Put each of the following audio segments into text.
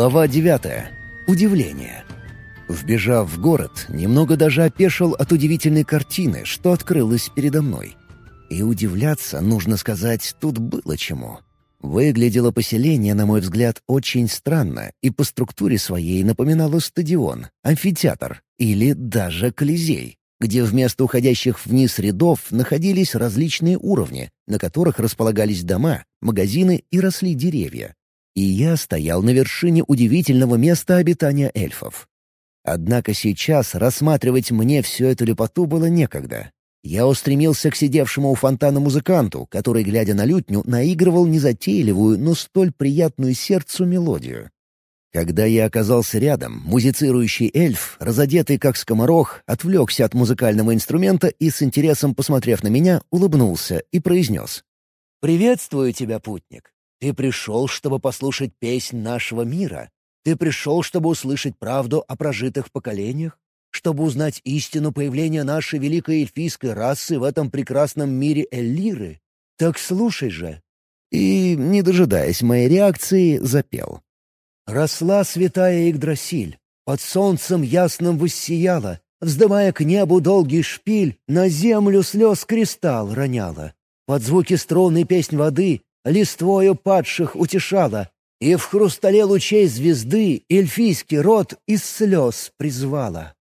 Глава девятая. Удивление. Вбежав в город, немного даже опешил от удивительной картины, что открылась передо мной. И удивляться, нужно сказать, тут было чему. Выглядело поселение, на мой взгляд, очень странно и по структуре своей напоминало стадион, амфитеатр или даже колизей, где вместо уходящих вниз рядов находились различные уровни, на которых располагались дома, магазины и росли деревья. И я стоял на вершине удивительного места обитания эльфов. Однако сейчас рассматривать мне всю эту лепоту было некогда. Я устремился к сидевшему у фонтана музыканту, который, глядя на лютню, наигрывал незатейливую, но столь приятную сердцу мелодию. Когда я оказался рядом, музицирующий эльф, разодетый как скоморох, отвлекся от музыкального инструмента и, с интересом посмотрев на меня, улыбнулся и произнес. «Приветствую тебя, путник. Ты пришел, чтобы послушать песнь нашего мира. Ты пришел, чтобы услышать правду о прожитых поколениях чтобы узнать истину появления нашей великой эльфийской расы в этом прекрасном мире Эллиры? Так слушай же!» И, не дожидаясь моей реакции, запел. «Росла святая Игдрасиль, под солнцем ясным воссияла, вздымая к небу долгий шпиль, на землю слез кристалл роняла. Под звуки струнной песнь воды листвою падших утешала, и в хрустале лучей звезды эльфийский род из слез призвала.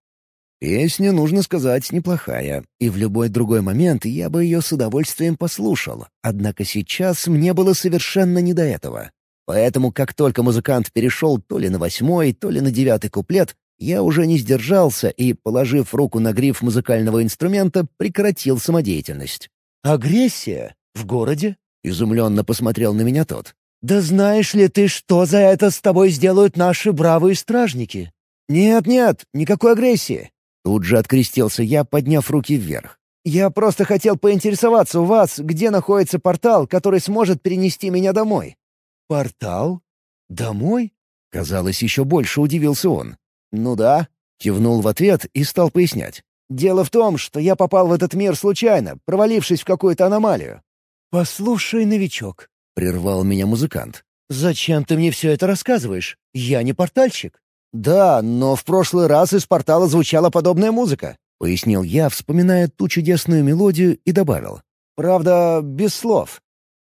Песня, нужно сказать, неплохая, и в любой другой момент я бы ее с удовольствием послушал, однако сейчас мне было совершенно не до этого. Поэтому, как только музыкант перешел то ли на восьмой, то ли на девятый куплет, я уже не сдержался и, положив руку на гриф музыкального инструмента, прекратил самодеятельность. «Агрессия? В городе?» — изумленно посмотрел на меня тот. «Да знаешь ли ты, что за это с тобой сделают наши бравые стражники?» «Нет-нет, никакой агрессии. Тут же открестился я, подняв руки вверх. «Я просто хотел поинтересоваться у вас, где находится портал, который сможет перенести меня домой». «Портал? Домой?» Казалось, еще больше удивился он. «Ну да», — кивнул в ответ и стал пояснять. «Дело в том, что я попал в этот мир случайно, провалившись в какую-то аномалию». «Послушай, новичок», — прервал меня музыкант. «Зачем ты мне все это рассказываешь? Я не портальщик». «Да, но в прошлый раз из портала звучала подобная музыка», — пояснил я, вспоминая ту чудесную мелодию, и добавил. «Правда, без слов».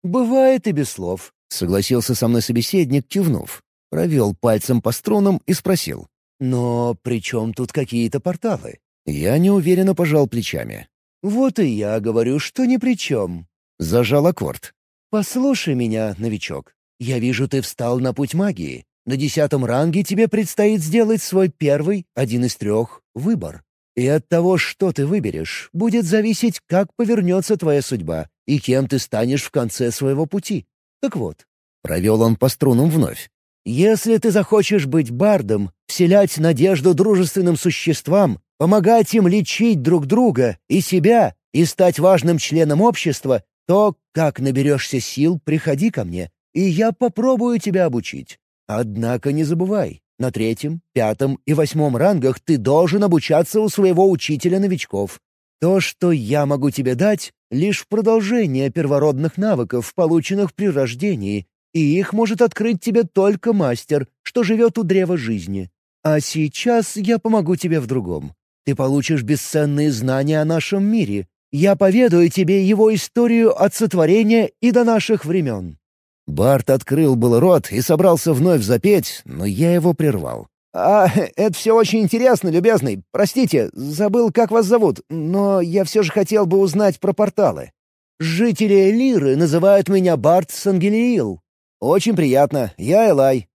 «Бывает и без слов», — согласился со мной собеседник, кивнув. Провел пальцем по струнам и спросил. «Но при чем тут какие-то порталы?» Я неуверенно пожал плечами. «Вот и я говорю, что ни при чем». Зажал аккорд. «Послушай меня, новичок. Я вижу, ты встал на путь магии. На десятом ранге тебе предстоит сделать свой первый, один из трех, выбор. И от того, что ты выберешь, будет зависеть, как повернется твоя судьба и кем ты станешь в конце своего пути. Так вот, провел он по струнам вновь. Если ты захочешь быть бардом, вселять надежду дружественным существам, помогать им лечить друг друга и себя и стать важным членом общества, то, как наберешься сил, приходи ко мне, и я попробую тебя обучить. Однако не забывай, на третьем, пятом и восьмом рангах ты должен обучаться у своего учителя новичков. То, что я могу тебе дать, — лишь продолжение первородных навыков, полученных при рождении, и их может открыть тебе только мастер, что живет у древа жизни. А сейчас я помогу тебе в другом. Ты получишь бесценные знания о нашем мире. Я поведаю тебе его историю от сотворения и до наших времен. Барт открыл был рот и собрался вновь запеть, но я его прервал. «А, это все очень интересно, любезный. Простите, забыл, как вас зовут, но я все же хотел бы узнать про порталы. Жители Лиры называют меня Барт Сангелиил. Очень приятно, я Элай».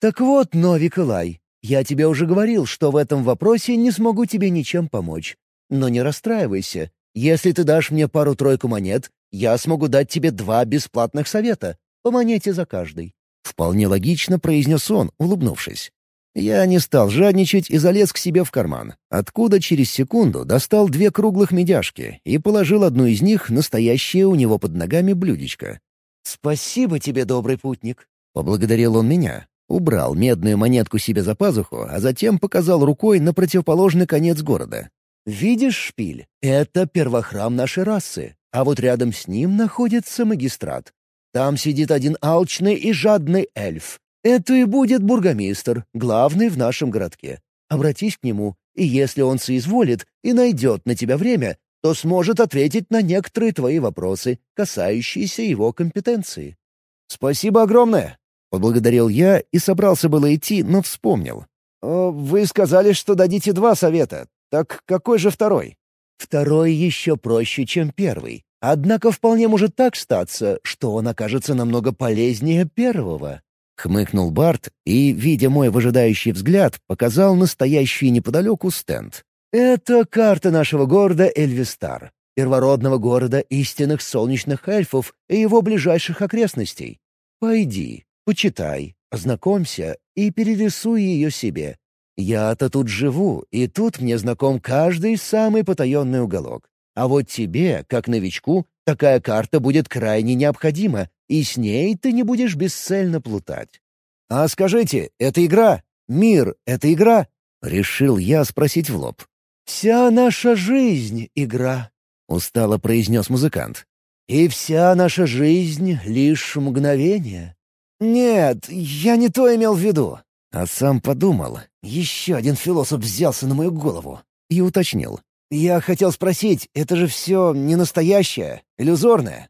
«Так вот, Новик Элай, я тебе уже говорил, что в этом вопросе не смогу тебе ничем помочь. Но не расстраивайся. Если ты дашь мне пару-тройку монет, я смогу дать тебе два бесплатных совета. По монете за каждый». Вполне логично произнес он, улыбнувшись. Я не стал жадничать и залез к себе в карман, откуда через секунду достал две круглых медяшки и положил одну из них на стоящее у него под ногами блюдечко. «Спасибо тебе, добрый путник!» — поблагодарил он меня. Убрал медную монетку себе за пазуху, а затем показал рукой на противоположный конец города. «Видишь шпиль? Это первохрам нашей расы, а вот рядом с ним находится магистрат. Там сидит один алчный и жадный эльф. Это и будет бургомистр, главный в нашем городке. Обратись к нему, и если он соизволит и найдет на тебя время, то сможет ответить на некоторые твои вопросы, касающиеся его компетенции». «Спасибо огромное!» — поблагодарил я и собрался было идти, но вспомнил. «Вы сказали, что дадите два совета. Так какой же второй?» «Второй еще проще, чем первый. Однако вполне может так статься, что он окажется намного полезнее первого». Хмыкнул Барт и, видя мой выжидающий взгляд, показал настоящий неподалеку стенд. «Это карта нашего города Эльвистар, первородного города истинных солнечных эльфов и его ближайших окрестностей. Пойди, почитай, ознакомься и перерисуй ее себе. Я-то тут живу, и тут мне знаком каждый самый потаенный уголок. А вот тебе, как новичку, такая карта будет крайне необходима, и с ней ты не будешь бесцельно плутать. «А скажите, это игра? Мир — это игра?» — решил я спросить в лоб. «Вся наша жизнь — игра», — устало произнес музыкант. «И вся наша жизнь — лишь мгновение». «Нет, я не то имел в виду». А сам подумал, еще один философ взялся на мою голову и уточнил. «Я хотел спросить, это же все не настоящее, иллюзорное?»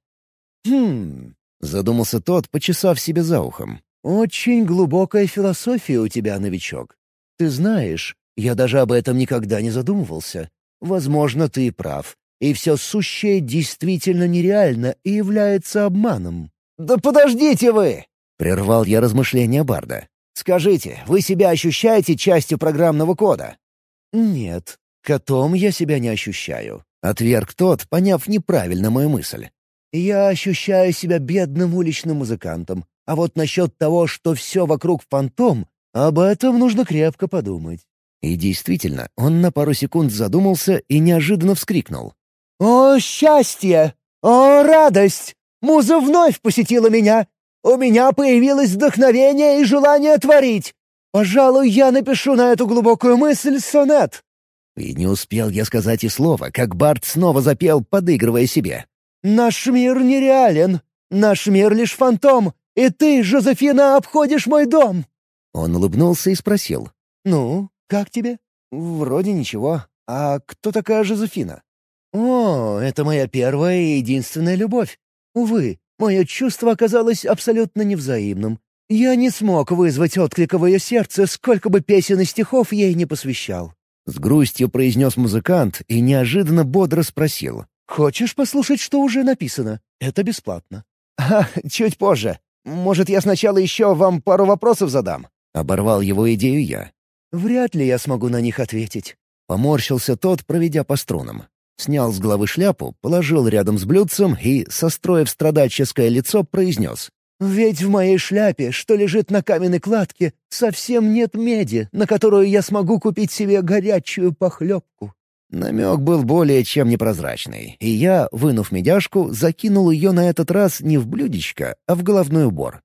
«Хм...» — задумался тот, почесав себе за ухом. «Очень глубокая философия у тебя, новичок. Ты знаешь, я даже об этом никогда не задумывался. Возможно, ты и прав, и все сущее действительно нереально и является обманом». «Да подождите вы!» — прервал я размышления Барда. «Скажите, вы себя ощущаете частью программного кода?» «Нет, «Котом я себя не ощущаю», — отверг тот, поняв неправильно мою мысль. «Я ощущаю себя бедным уличным музыкантом, а вот насчет того, что все вокруг фантом, об этом нужно крепко подумать». И действительно, он на пару секунд задумался и неожиданно вскрикнул. «О, счастье! О, радость! Муза вновь посетила меня! У меня появилось вдохновение и желание творить! Пожалуй, я напишу на эту глубокую мысль сонет!» И не успел я сказать и слова, как Барт снова запел, подыгрывая себе. «Наш мир нереален. Наш мир лишь фантом. И ты, Жозефина, обходишь мой дом!» Он улыбнулся и спросил. «Ну, как тебе?» «Вроде ничего. А кто такая Жозефина?» «О, это моя первая и единственная любовь. Увы, мое чувство оказалось абсолютно невзаимным. Я не смог вызвать отклика в ее сердце, сколько бы песен и стихов ей не посвящал. С грустью произнес музыкант и неожиданно бодро спросил. «Хочешь послушать, что уже написано? Это бесплатно». «А, чуть позже. Может, я сначала еще вам пару вопросов задам?» Оборвал его идею я. «Вряд ли я смогу на них ответить». Поморщился тот, проведя по струнам. Снял с головы шляпу, положил рядом с блюдцем и, состроив страдальческое лицо, произнес. Ведь в моей шляпе, что лежит на каменной кладке, совсем нет меди, на которую я смогу купить себе горячую похлебку». Намек был более чем непрозрачный, и я, вынув медяшку, закинул ее на этот раз не в блюдечко, а в головной убор.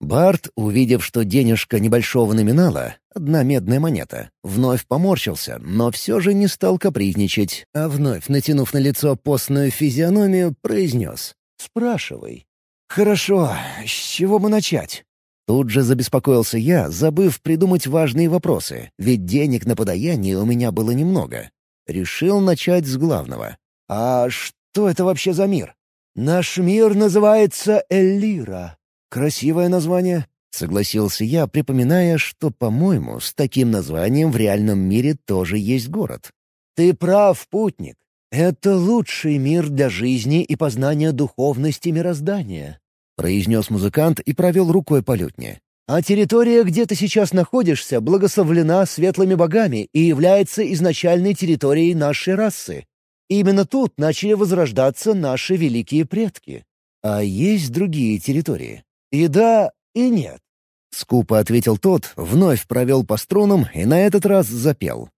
Барт, увидев, что денежка небольшого номинала, одна медная монета, вновь поморщился, но все же не стал капризничать, а вновь, натянув на лицо постную физиономию, произнес «Спрашивай». «Хорошо, с чего бы начать?» Тут же забеспокоился я, забыв придумать важные вопросы, ведь денег на подаяние у меня было немного. Решил начать с главного. «А что это вообще за мир?» «Наш мир называется Эллира. Красивое название», — согласился я, припоминая, что, по-моему, с таким названием в реальном мире тоже есть город. «Ты прав, путник. «Это лучший мир для жизни и познания духовности мироздания», — произнес музыкант и провел рукой по лютне. «А территория, где ты сейчас находишься, благословлена светлыми богами и является изначальной территорией нашей расы. Именно тут начали возрождаться наши великие предки. А есть другие территории? И да, и нет». Скупо ответил тот, вновь провел по струнам и на этот раз запел.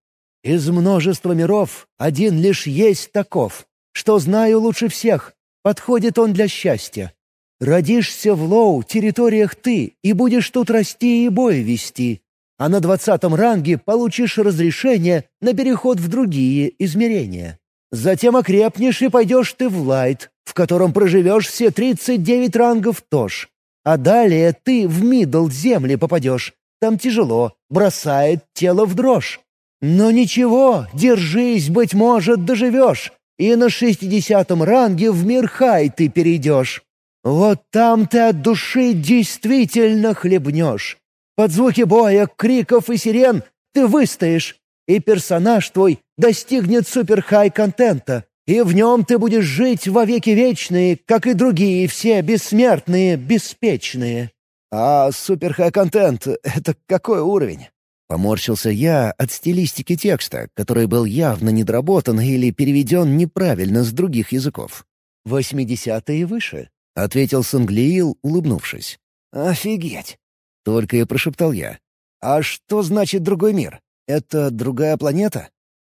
Из множества миров один лишь есть таков, что знаю лучше всех, подходит он для счастья. Родишься в Лоу, территориях ты, и будешь тут расти и бой вести. А на двадцатом ранге получишь разрешение на переход в другие измерения. Затем окрепнешь и пойдешь ты в Light, в котором проживешь все тридцать девять рангов тоже. А далее ты в middle земли попадешь. Там тяжело, бросает тело в дрожь. Но ничего, держись, быть может, доживешь. И на шестидесятом ранге в мир хай ты перейдешь. Вот там ты от души действительно хлебнешь. Под звуки боя, криков и сирен ты выстоишь, и персонаж твой достигнет суперхай-контента, и в нем ты будешь жить во веки вечные, как и другие все бессмертные, беспечные». «А суперхай-контент — это какой уровень?» Поморщился я от стилистики текста, который был явно недоработан или переведен неправильно с других языков. «Восьмидесятые выше», — ответил Санглиил, улыбнувшись. «Офигеть!» — только и прошептал я. «А что значит другой мир? Это другая планета?»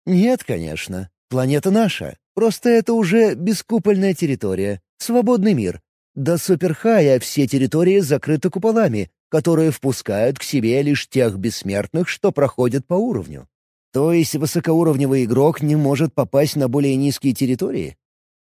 «Нет, конечно. Планета наша. Просто это уже бескупольная территория, свободный мир. До Суперхая все территории закрыты куполами, которые впускают к себе лишь тех бессмертных, что проходят по уровню. То есть высокоуровневый игрок не может попасть на более низкие территории?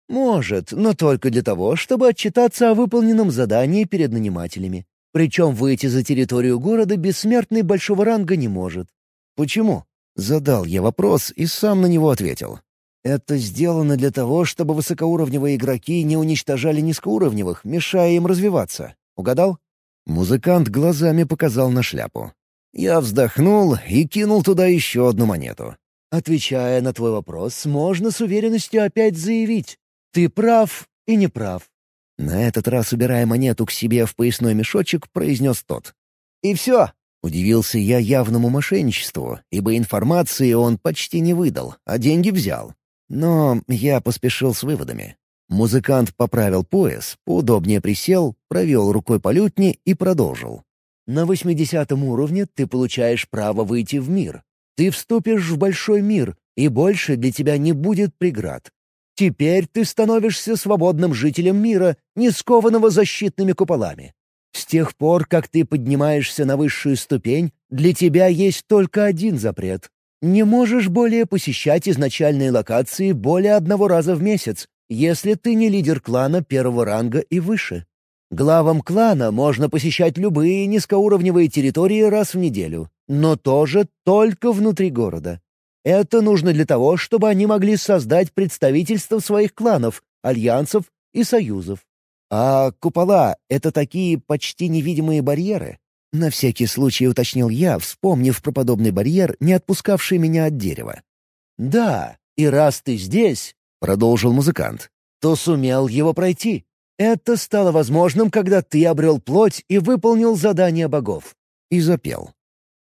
Может, но только для того, чтобы отчитаться о выполненном задании перед нанимателями. Причем выйти за территорию города бессмертный большого ранга не может. Почему? Задал я вопрос и сам на него ответил. Это сделано для того, чтобы высокоуровневые игроки не уничтожали низкоуровневых, мешая им развиваться. Угадал? Музыкант глазами показал на шляпу. Я вздохнул и кинул туда еще одну монету. Отвечая на твой вопрос, можно с уверенностью опять заявить. Ты прав и не прав. На этот раз, убирая монету к себе в поясной мешочек, произнес тот. «И все!» — удивился я явному мошенничеству, ибо информации он почти не выдал, а деньги взял. Но я поспешил с выводами. Музыкант поправил пояс, поудобнее присел, провел рукой по лютне и продолжил. «На восьмидесятом уровне ты получаешь право выйти в мир. Ты вступишь в большой мир, и больше для тебя не будет преград. Теперь ты становишься свободным жителем мира, не скованного защитными куполами. С тех пор, как ты поднимаешься на высшую ступень, для тебя есть только один запрет не можешь более посещать изначальные локации более одного раза в месяц, если ты не лидер клана первого ранга и выше. Главам клана можно посещать любые низкоуровневые территории раз в неделю, но тоже только внутри города. Это нужно для того, чтобы они могли создать представительство своих кланов, альянсов и союзов. А купола — это такие почти невидимые барьеры? На всякий случай уточнил я, вспомнив про подобный барьер, не отпускавший меня от дерева. «Да, и раз ты здесь», — продолжил музыкант, — «то сумел его пройти. Это стало возможным, когда ты обрел плоть и выполнил задание богов». И запел.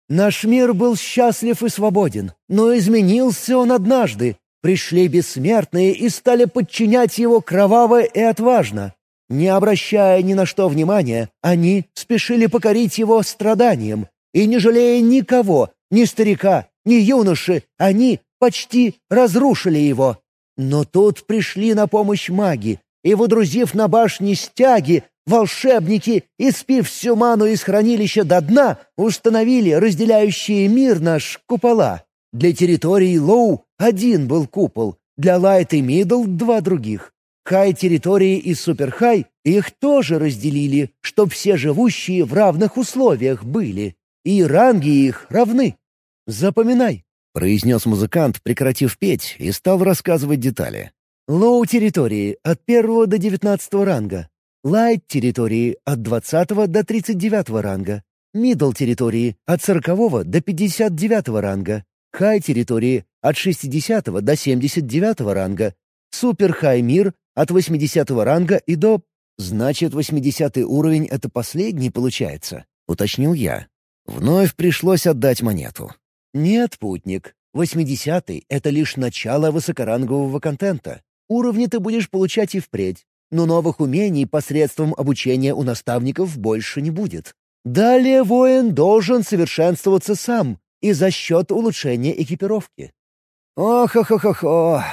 «Наш мир был счастлив и свободен, но изменился он однажды. Пришли бессмертные и стали подчинять его кроваво и отважно. Не обращая ни на что внимания, они спешили покорить его страданием, и, не жалея никого, ни старика, ни юноши, они почти разрушили его. Но тут пришли на помощь маги, и, водрузив на башне стяги, волшебники, испив всю ману из хранилища до дна, установили разделяющие мир наш купола. Для территории Low один был купол, для Light и Middle — два других. High-территории и Superhigh их тоже разделили, чтоб все живущие в равных условиях были, и ранги их равны. Запоминай. — произнес музыкант, прекратив петь, и стал рассказывать детали. «Low-территории от первого до девятнадцатого ранга. Light-территории от двадцатого до тридцать девятого ранга. Мидл-территории от сорокового до пятьдесят девятого ранга. Хай-территории от шестидесятого до семьдесят девятого ранга. Супер-хай-мир от 80 ранга и до... Значит, 80 уровень — это последний, получается? Уточнил я. Вновь пришлось отдать монету. Нет, путник. 80 — это лишь начало высокорангового контента. Уровни ты будешь получать и впредь. Но новых умений посредством обучения у наставников больше не будет. Далее воин должен совершенствоваться сам и за счет улучшения экипировки. «Ох-ох-ох-ох!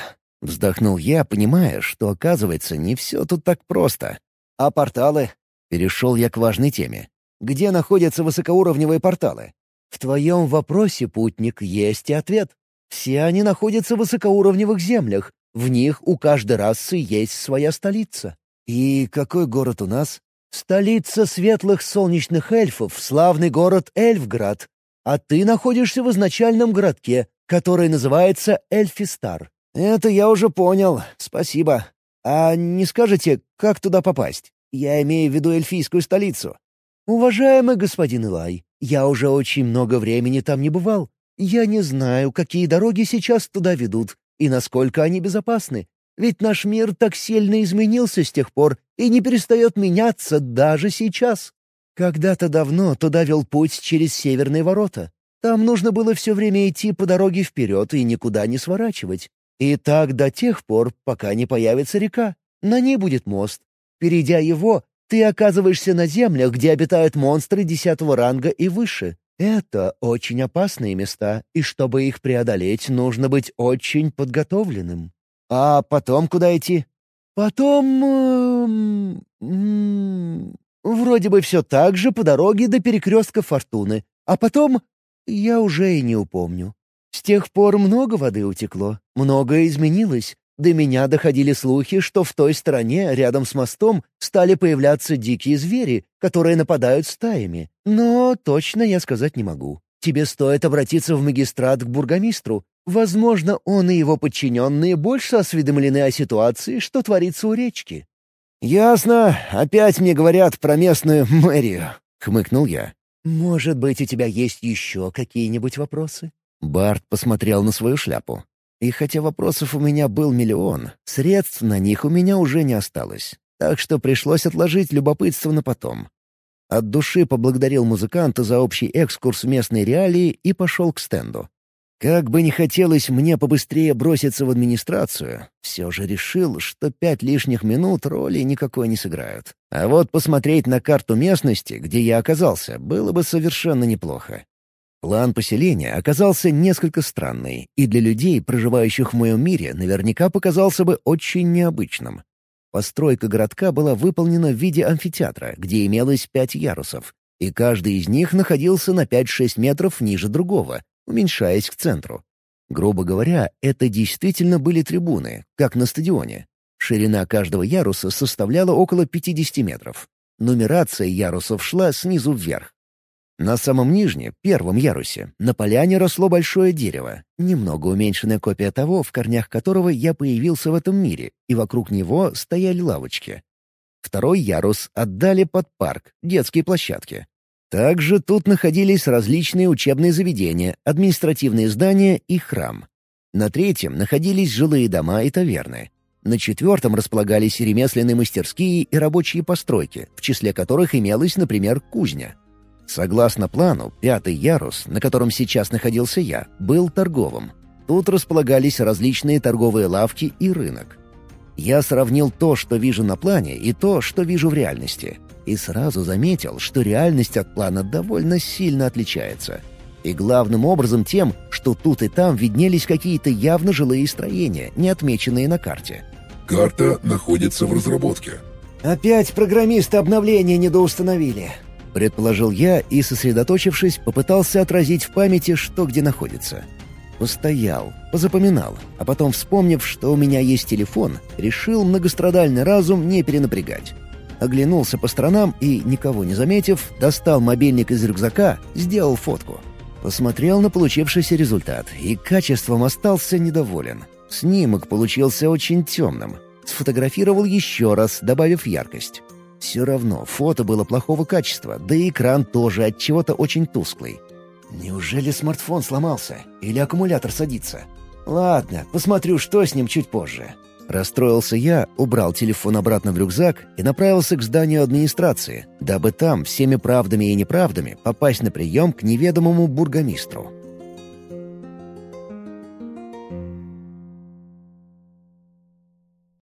Вздохнул я, понимая, что, оказывается, не все тут так просто. «А порталы?» Перешел я к важной теме. «Где находятся высокоуровневые порталы?» «В твоем вопросе, путник, есть и ответ. Все они находятся в высокоуровневых землях. В них у каждой расы есть своя столица». «И какой город у нас?» Столица светлых солнечных эльфов — славный город Эльфград. А ты находишься в изначальном городке, который называется Эльфистар. Это я уже понял, спасибо. А не скажете, как туда попасть? Я имею в виду эльфийскую столицу. Уважаемый господин Илай, я уже очень много времени там не бывал. Я не знаю, какие дороги сейчас туда ведут и насколько они безопасны. Ведь наш мир так сильно изменился с тех пор и не перестает меняться даже сейчас. Когда-то давно туда вел путь через северные ворота. Там нужно было все время идти по дороге вперед и никуда не сворачивать. И так до тех пор, пока не появится река. На ней будет мост. Перейдя его, ты оказываешься на землях, где обитают монстры десятого ранга и выше. Это очень опасные места, и чтобы их преодолеть, нужно быть очень подготовленным. А потом куда идти? Потом... Эм, вроде бы все так же по дороге до перекрестка Фортуны. А потом... Я уже и не упомню. Тех пор много воды утекло, многое изменилось. До меня доходили слухи, что в той стороне, рядом с мостом, стали появляться дикие звери, которые нападают стаями. Но точно я сказать не могу. Тебе стоит обратиться в магистрат к бургомистру. Возможно, он и его подчиненные больше осведомлены о ситуации, что творится у речки». «Ясно. Опять мне говорят про местную мэрию», — хмыкнул я. «Может быть, у тебя есть еще какие-нибудь вопросы?» Барт посмотрел на свою шляпу. И хотя вопросов у меня был миллион, средств на них у меня уже не осталось. Так что пришлось отложить любопытство на потом. От души поблагодарил музыканта за общий экскурс в местные реалии и пошел к стенду. Как бы не хотелось мне побыстрее броситься в администрацию, все же решил, что пять лишних минут роли никакой не сыграют. А вот посмотреть на карту местности, где я оказался, было бы совершенно неплохо. План поселения оказался несколько странный, и для людей, проживающих в моем мире, наверняка показался бы очень необычным. Постройка городка была выполнена в виде амфитеатра, где имелось пять ярусов, и каждый из них находился на 5-6 метров ниже другого, уменьшаясь к центру. Грубо говоря, это действительно были трибуны, как на стадионе. Ширина каждого яруса составляла около 50 метров. Нумерация ярусов шла снизу вверх. На самом нижнем, первом ярусе, на поляне росло большое дерево, немного уменьшенная копия того, в корнях которого я появился в этом мире, и вокруг него стояли лавочки. Второй ярус отдали под парк, детские площадки. Также тут находились различные учебные заведения, административные здания и храм. На третьем находились жилые дома и таверны. На четвертом располагались ремесленные мастерские и рабочие постройки, в числе которых имелась, например, кузня. Согласно плану, пятый ярус, на котором сейчас находился я, был торговым. Тут располагались различные торговые лавки и рынок. Я сравнил то, что вижу на плане, и то, что вижу в реальности. И сразу заметил, что реальность от плана довольно сильно отличается. И главным образом тем, что тут и там виднелись какие-то явно жилые строения, не отмеченные на карте. «Карта находится в разработке». «Опять программисты обновления недоустановили предположил я и, сосредоточившись, попытался отразить в памяти, что где находится. Постоял, позапоминал, а потом, вспомнив, что у меня есть телефон, решил многострадальный разум не перенапрягать. Оглянулся по сторонам и, никого не заметив, достал мобильник из рюкзака, сделал фотку. Посмотрел на получившийся результат и качеством остался недоволен. Снимок получился очень темным. Сфотографировал еще раз, добавив яркость. Все равно фото было плохого качества, да и экран тоже от чего-то очень тусклый. Неужели смартфон сломался? Или аккумулятор садится? Ладно, посмотрю, что с ним чуть позже. Расстроился я, убрал телефон обратно в рюкзак и направился к зданию администрации, дабы там всеми правдами и неправдами попасть на прием к неведомому бургомистру.